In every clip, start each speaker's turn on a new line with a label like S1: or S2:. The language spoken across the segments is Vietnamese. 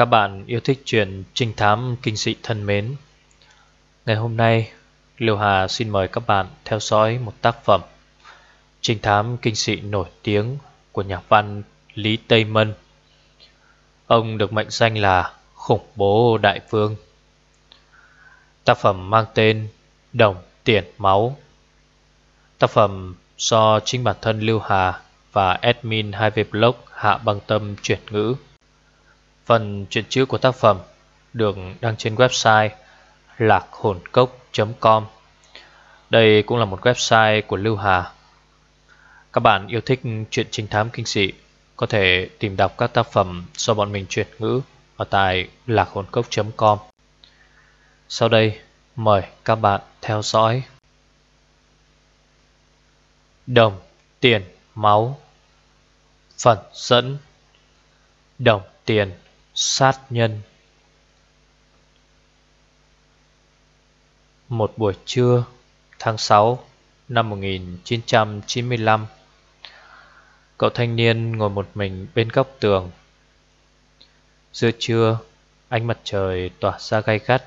S1: Các bạn yêu thích truyện trinh thám kinh dị thân mến. Ngày hôm nay, Liêu Hà xin mời các bạn theo dõi một tác phẩm Trinh thám kinh dị nổi tiếng của nhà văn Lý Tây Mân. Ông được mệnh danh là khủng bố đại vương. Tác phẩm mang tên Đồng Tiền Máu. Tác phẩm do chính bản thân Lưu Hà và admin 2vblog Hạ Băng Tâm chuyển ngữ. Phần truyện chữ của tác phẩm được đăng trên website lạc hồn cốc.com Đây cũng là một website của Lưu Hà. Các bạn yêu thích truyện trinh thám kinh dị Có thể tìm đọc các tác phẩm do bọn mình chuyển ngữ ở tại lạc hồn cốc.com Sau đây mời các bạn theo dõi. Đồng, tiền, máu. Phần dẫn. Đồng, tiền sát nhân. Một buổi trưa, tháng 6 năm 1995 Cậu thanh niên ngồi một mình bên góc tường. Giữa trưa, ánh mặt trời tỏa ra gay gắt.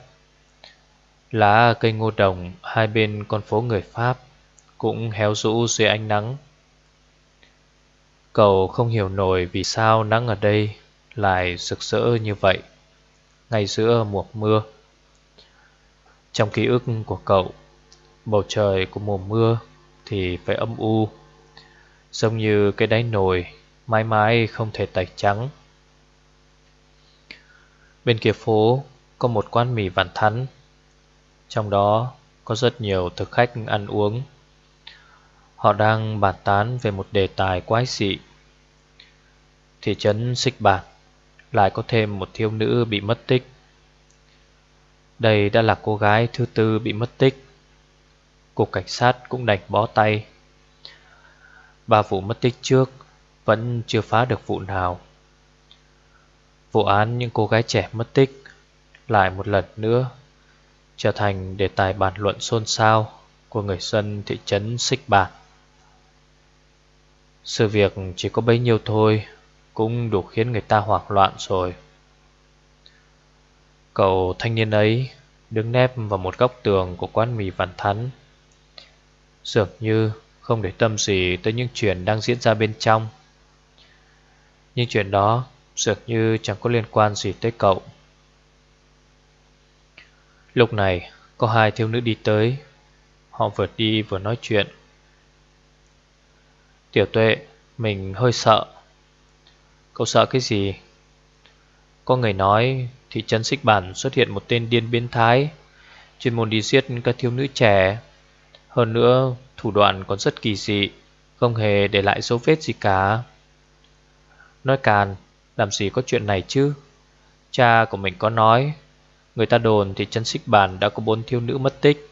S1: Lá cây ngô đồng hai bên con phố người Pháp Cũng héo rũ dưới ánh nắng. Cậu không hiểu nổi vì sao nắng ở đây lại sực sỡ như vậy ngay giữa mùa mưa. Trong ký ức của cậu, bầu trời của mùa mưa thì phải âm u, giống như cái đáy nồi mãi mãi không thể tẩy trắng. Bên kia phố có một quán mì vằn thắn, trong đó có rất nhiều thực khách ăn uống. Họ đang bàn tán về một đề tài quái dị. Thị trấn Xích bạc lại có thêm một thiếu nữ bị mất tích. Đây đã là cô gái thứ tư bị mất tích. Cục cảnh sát cũng đành bó tay. Ba vụ mất tích trước vẫn chưa phá được vụ nào. Vụ án những cô gái trẻ mất tích lại một lần nữa trở thành đề tài bàn luận xôn xao của người dân thị trấn Xích Bạc. Sự việc chỉ có bấy nhiêu thôi cũng đủ khiến người ta hoảng loạn rồi. Cậu thanh niên ấy đứng nép vào một góc tường của quán mì Văn Thắn. Dường như không để tâm gì tới những chuyện đang diễn ra bên trong. Nhưng chuyện đó dường như chẳng có liên quan gì tới cậu. Lúc này có hai thiếu nữ đi tới. Họ vừa đi vừa nói chuyện. Tiểu tuệ, mình hơi sợ. Cậu sợ cái gì? Có người nói thị trấn xích bản xuất hiện một tên điên biến thái chuyên môn đi giết các thiếu nữ trẻ. Hơn nữa, thủ đoạn còn rất kỳ dị, không hề để lại dấu vết gì cả. Nói càn, làm gì có chuyện này chứ? Cha của mình có nói, người ta đồn thị trấn xích bản đã có bốn thiếu nữ mất tích.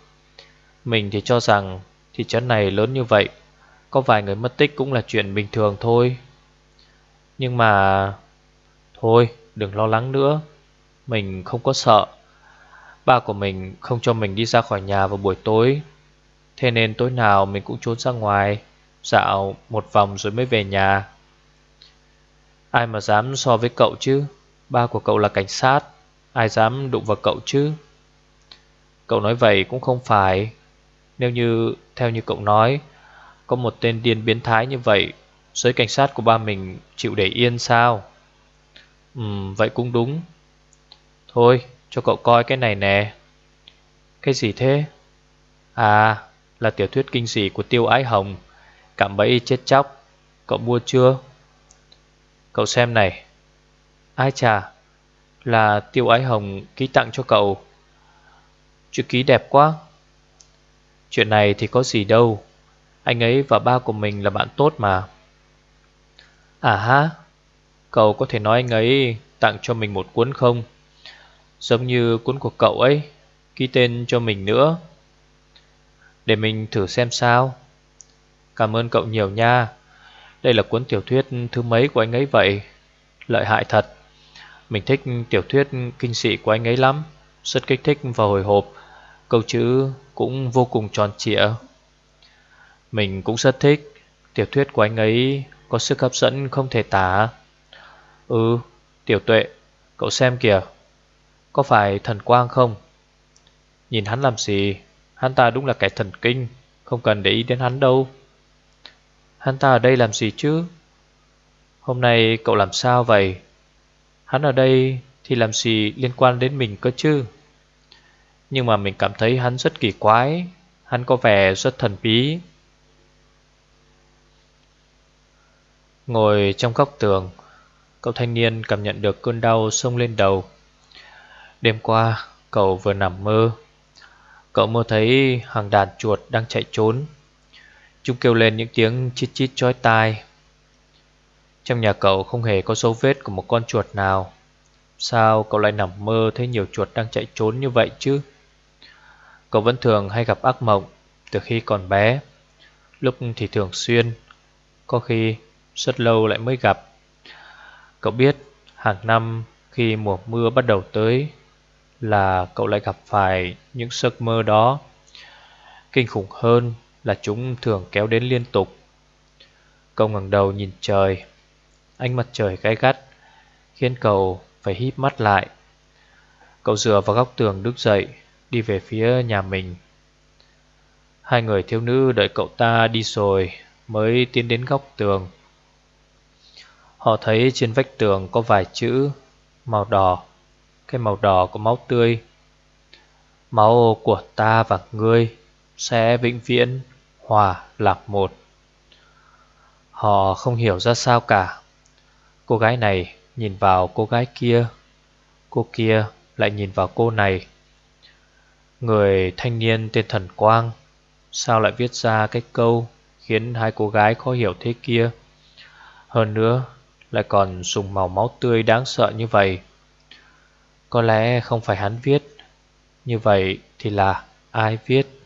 S1: Mình thì cho rằng thị trấn này lớn như vậy, có vài người mất tích cũng là chuyện bình thường thôi. Nhưng mà... Thôi, đừng lo lắng nữa. Mình không có sợ. Ba của mình không cho mình đi ra khỏi nhà vào buổi tối. Thế nên tối nào mình cũng trốn ra ngoài, dạo một vòng rồi mới về nhà. Ai mà dám so với cậu chứ? Ba của cậu là cảnh sát, ai dám đụng vào cậu chứ? Cậu nói vậy cũng không phải. Nếu như, theo như cậu nói, có một tên điên biến thái như vậy Giới cảnh sát của ba mình chịu để yên sao? Ừ vậy cũng đúng. Thôi, cho cậu coi cái này nè. Cái gì thế? À là tiểu thuyết kinh dị của Tiêu Ái Hồng. Cảm bẫy chết chóc. Cậu mua chưa? Cậu xem này. Ai chà, Là Tiêu Ái Hồng ký tặng cho cậu. Chữ ký đẹp quá. Chuyện này thì có gì đâu. Anh ấy và ba của mình là bạn tốt mà. À ha, cậu có thể nói anh ấy tặng cho mình một cuốn không? Giống như cuốn của cậu ấy, ký tên cho mình nữa. Để mình thử xem sao. Cảm ơn cậu nhiều nha. Đây là cuốn tiểu thuyết thứ mấy của anh ấy vậy? Lợi hại thật. Mình thích tiểu thuyết kinh dị của anh ấy lắm. Rất kích thích và hồi hộp. Câu chữ cũng vô cùng tròn trịa. Mình cũng rất thích. Tiểu thuyết của anh ấy có sức hấp dẫn không thể tả. Ừ, tiểu tuệ, Cậu xem kìa. Có phải thần quang không? Nhìn hắn làm gì? Hắn ta đúng là kẻ thần kinh Không cần để ý đến hắn đâu. Hắn ta ở đây làm gì chứ? Hôm nay cậu làm sao vậy? Hắn ở đây thì làm gì liên quan đến mình cơ chứ? Nhưng mà mình cảm thấy hắn rất kỳ quái. Hắn có vẻ rất thần bí. Ngồi trong góc tường. Cậu thanh niên cảm nhận được cơn đau sông lên đầu. Đêm qua, cậu vừa nằm mơ. Cậu mơ thấy hàng đàn chuột đang chạy trốn. Chúng kêu lên những tiếng chít chít chói tai. Trong nhà cậu không hề có dấu vết của một con chuột nào. Sao cậu lại nằm mơ thấy nhiều chuột đang chạy trốn như vậy chứ? Cậu vẫn thường hay gặp ác mộng từ khi còn bé. Lúc thì thường xuyên, Có khi rất lâu lại mới gặp. Cậu biết, hàng năm khi mùa mưa bắt đầu tới Là cậu lại gặp phải những giấc mơ đó. Kinh khủng hơn là chúng thường kéo đến liên tục. Cậu ngẩng đầu nhìn trời, Ánh mặt trời gai gắt, Khiến cậu phải híp mắt lại. Cậu dựa vào góc tường đứng dậy, Đi về phía nhà mình. Hai người thiếu nữ đợi cậu ta đi rồi Mới tiến đến góc tường. Họ thấy trên vách tường có vài chữ Màu đỏ. Cái màu đỏ của máu tươi. Máu của ta và ngươi Sẽ vĩnh viễn Hòa lạc một. Họ không hiểu ra sao cả. Cô gái này nhìn vào cô gái kia. Cô kia lại nhìn vào cô này. Người thanh niên tên Thần Quang, Sao lại viết ra cái câu Khiến hai cô gái khó hiểu thế kia? Hơn nữa lại còn dùng màu máu tươi đáng sợ như vậy. Có lẽ không phải hắn viết. Như vậy thì là ai viết?